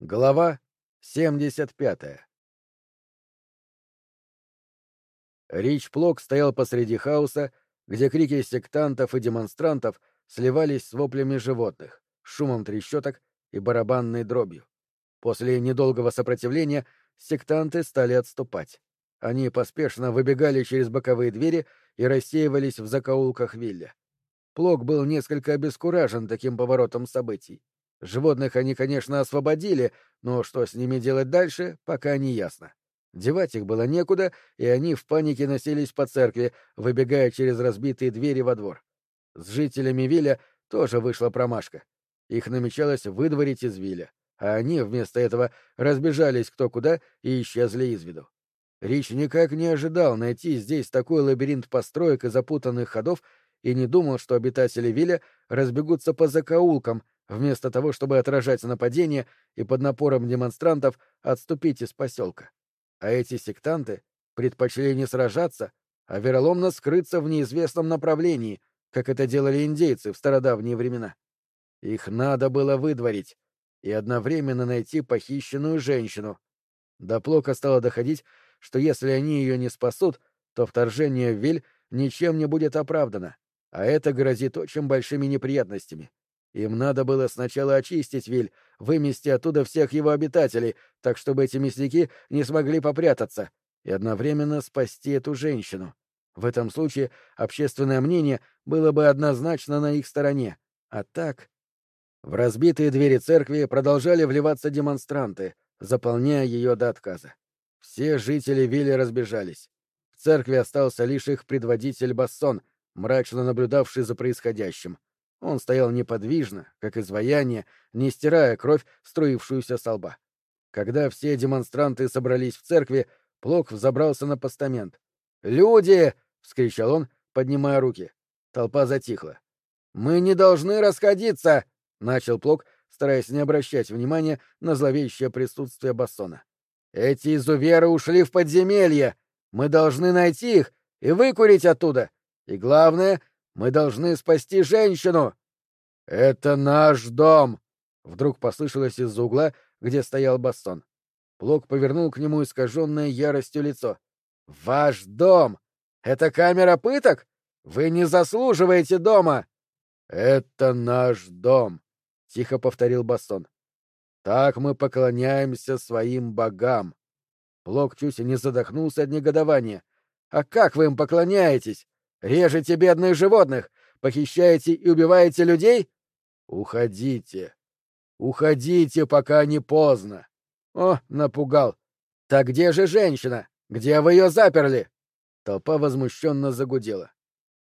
Глава 75 Рич Плок стоял посреди хаоса, где крики сектантов и демонстрантов сливались с воплями животных, шумом трещоток и барабанной дробью. После недолгого сопротивления сектанты стали отступать. Они поспешно выбегали через боковые двери и рассеивались в закоулках Вилля. Плок был несколько обескуражен таким поворотом событий. Животных они, конечно, освободили, но что с ними делать дальше, пока не ясно. Девать их было некуда, и они в панике носились по церкви, выбегая через разбитые двери во двор. С жителями Виля тоже вышла промашка. Их намечалось выдворить из Виля, а они вместо этого разбежались кто куда и исчезли из виду. Рич никак не ожидал найти здесь такой лабиринт построек и запутанных ходов и не думал, что обитатели Виля разбегутся по закоулкам, вместо того, чтобы отражать нападение и под напором демонстрантов отступить из поселка. А эти сектанты предпочли не сражаться, а вероломно скрыться в неизвестном направлении, как это делали индейцы в стародавние времена. Их надо было выдворить и одновременно найти похищенную женщину. До Плока стало доходить, что если они ее не спасут, то вторжение в Виль ничем не будет оправдано, а это грозит очень большими неприятностями. Им надо было сначала очистить Виль, вымести оттуда всех его обитателей, так чтобы эти мясники не смогли попрятаться, и одновременно спасти эту женщину. В этом случае общественное мнение было бы однозначно на их стороне. А так... В разбитые двери церкви продолжали вливаться демонстранты, заполняя ее до отказа. Все жители Вилли разбежались. В церкви остался лишь их предводитель Бассон, мрачно наблюдавший за происходящим. Он стоял неподвижно, как изваяние, не стирая кровь, струившуюся со лба. Когда все демонстранты собрались в церкви, Плок взобрался на постамент. «Люди!» — вскричал он, поднимая руки. Толпа затихла. «Мы не должны расходиться!» — начал Плок, стараясь не обращать внимания на зловещее присутствие Бассона. «Эти изуверы ушли в подземелье! Мы должны найти их и выкурить оттуда! И главное, мы должны спасти женщину!» «Это наш дом!» — вдруг послышалось из-за угла, где стоял Бассон. Плок повернул к нему искаженное яростью лицо. «Ваш дом! Это камера пыток? Вы не заслуживаете дома!» «Это наш дом!» — тихо повторил Бассон. «Так мы поклоняемся своим богам!» Плок чуть не задохнулся от негодования. «А как вы им поклоняетесь? Режете бедных животных, похищаете и убиваете людей? Уходите. Уходите, пока не поздно. О, напугал. Так где же женщина? Где вы ее заперли? Толпа возмущенно загудела.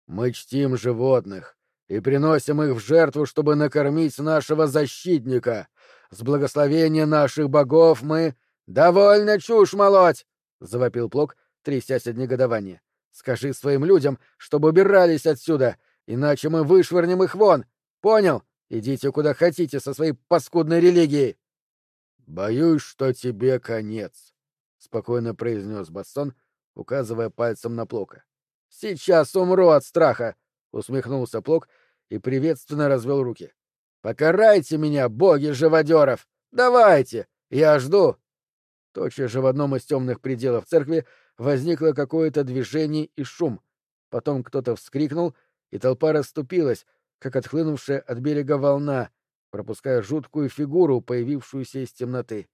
Мы чтим животных и приносим их в жертву, чтобы накормить нашего защитника. С благословения наших богов мы... «Довольно чушь молоть!» — завопил Плок, трясясь от негодования. Скажи своим людям, чтобы убирались отсюда, иначе мы вышвырнем их вон. Понял? Идите куда хотите со своей паскудной религией. Боюсь, что тебе конец, спокойно произнес Бассон, указывая пальцем на Плока. Сейчас умру от страха, усмехнулся Плок и приветственно развел руки. Покарайте меня, боги живодеров! Давайте! Я жду! Тотчас же в одном из темных пределов церкви возникло какое-то движение и шум. Потом кто-то вскрикнул, и толпа расступилась, как отхлынувшая от берега волна, пропуская жуткую фигуру, появившуюся из темноты.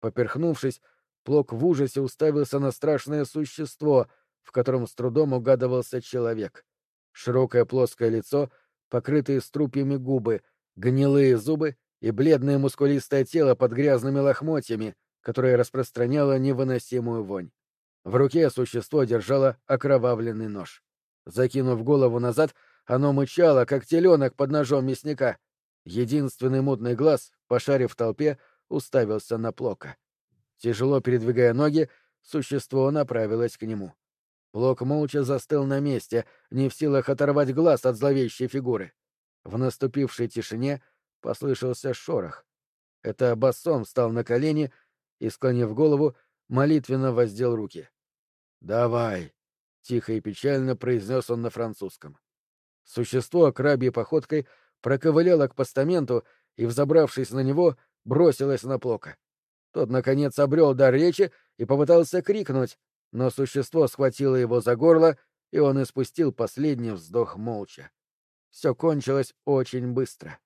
Поперхнувшись, Плок в ужасе уставился на страшное существо, в котором с трудом угадывался человек. Широкое плоское лицо, покрытые струпьями губы, гнилые зубы и бледное мускулистое тело под грязными лохмотьями, которое распространяло невыносимую вонь. В руке существо держало окровавленный нож. Закинув голову назад, оно мычало, как теленок под ножом мясника. Единственный мутный глаз, пошарив в толпе, уставился на Плока. Тяжело передвигая ноги, существо направилось к нему. Плок молча застыл на месте, не в силах оторвать глаз от зловещей фигуры. В наступившей тишине послышался шорох. Это Бассон встал на колени и, склонив голову, молитвенно воздел руки. «Давай!» — тихо и печально произнес он на французском. Существо крабьей походкой проковыляло к постаменту и, взобравшись на него, бросилась на Плока. Тот, наконец, обрел дар речи и попытался крикнуть, но существо схватило его за горло, и он испустил последний вздох молча. Все кончилось очень быстро.